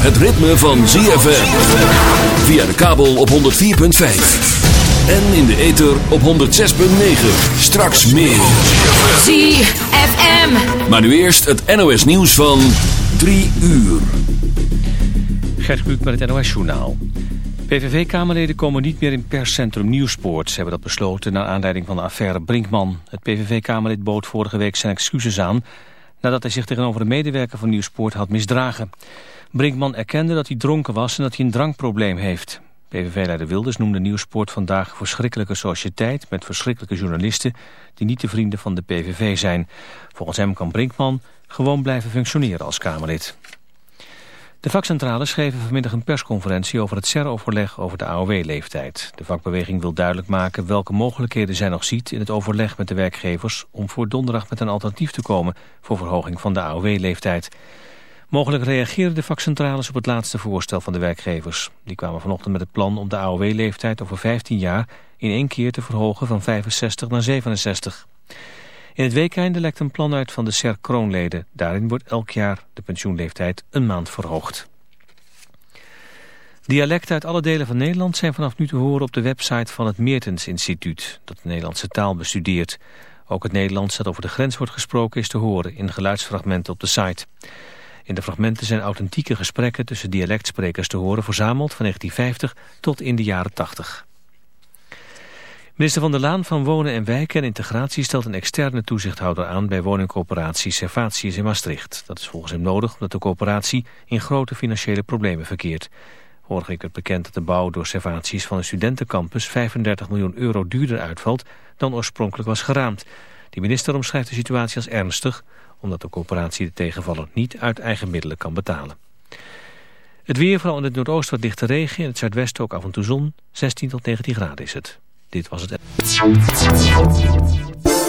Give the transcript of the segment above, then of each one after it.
Het ritme van ZFM. Via de kabel op 104.5. En in de ether op 106.9. Straks meer. ZFM. Maar nu eerst het NOS nieuws van 3 uur. Gert Kluk met het NOS journaal. PVV-kamerleden komen niet meer in perscentrum Nieuwspoort. Ze hebben dat besloten naar aanleiding van de affaire Brinkman. Het PVV-kamerlid bood vorige week zijn excuses aan... nadat hij zich tegenover een medewerker van Nieuwspoort had misdragen. Brinkman erkende dat hij dronken was en dat hij een drankprobleem heeft. PVV-leider Wilders noemde Nieuwsport vandaag verschrikkelijke sociëteit... met verschrikkelijke journalisten die niet de vrienden van de PVV zijn. Volgens hem kan Brinkman gewoon blijven functioneren als Kamerlid. De vakcentrales geven vanmiddag een persconferentie over het CER-overleg over de AOW-leeftijd. De vakbeweging wil duidelijk maken welke mogelijkheden zij nog ziet in het overleg met de werkgevers... om voor donderdag met een alternatief te komen voor verhoging van de AOW-leeftijd. Mogelijk reageerden de vakcentrales op het laatste voorstel van de werkgevers. Die kwamen vanochtend met het plan om de AOW-leeftijd over 15 jaar in één keer te verhogen van 65 naar 67. In het weekende lekt een plan uit van de SER kroonleden. Daarin wordt elk jaar de pensioenleeftijd een maand verhoogd. Dialecten uit alle delen van Nederland zijn vanaf nu te horen op de website van het Meertens Instituut, dat de Nederlandse taal bestudeert. Ook het Nederlands dat over de grens wordt gesproken is te horen in geluidsfragmenten op de site. In de fragmenten zijn authentieke gesprekken tussen dialectsprekers te horen... verzameld van 1950 tot in de jaren 80. Minister Van der Laan van Wonen en Wijken en Integratie... stelt een externe toezichthouder aan bij woningcoöperatie Servatius in Maastricht. Dat is volgens hem nodig omdat de coöperatie in grote financiële problemen verkeert. Vorige week werd bekend dat de bouw door Servatius van een studentencampus... 35 miljoen euro duurder uitvalt dan oorspronkelijk was geraamd. De minister omschrijft de situatie als ernstig omdat de coöperatie de tegenvaller niet uit eigen middelen kan betalen. Het weer, vooral in het noordoosten wat dichte regen, in het zuidwesten ook af en toe zon, 16 tot 19 graden is het. Dit was het.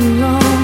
Too long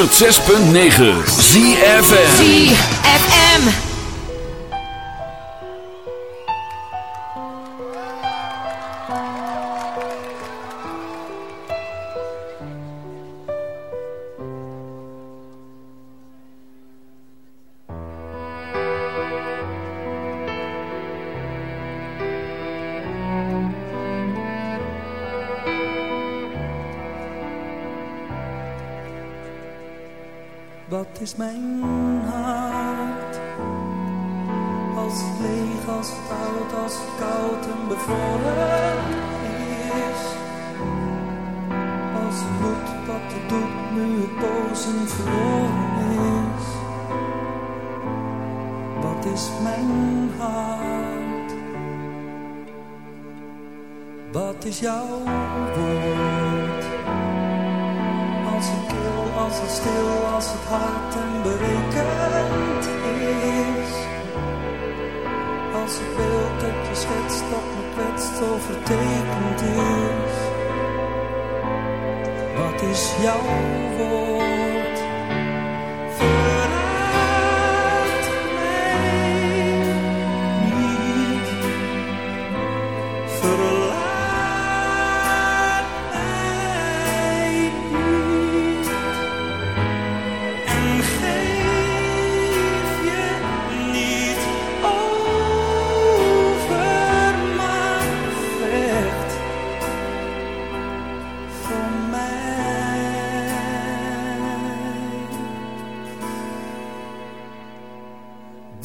106.9 ZFM. ZFM. Wat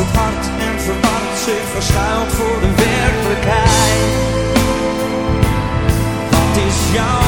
Het hart en verward zich verschuilt voor de werkelijkheid. Wat is jouw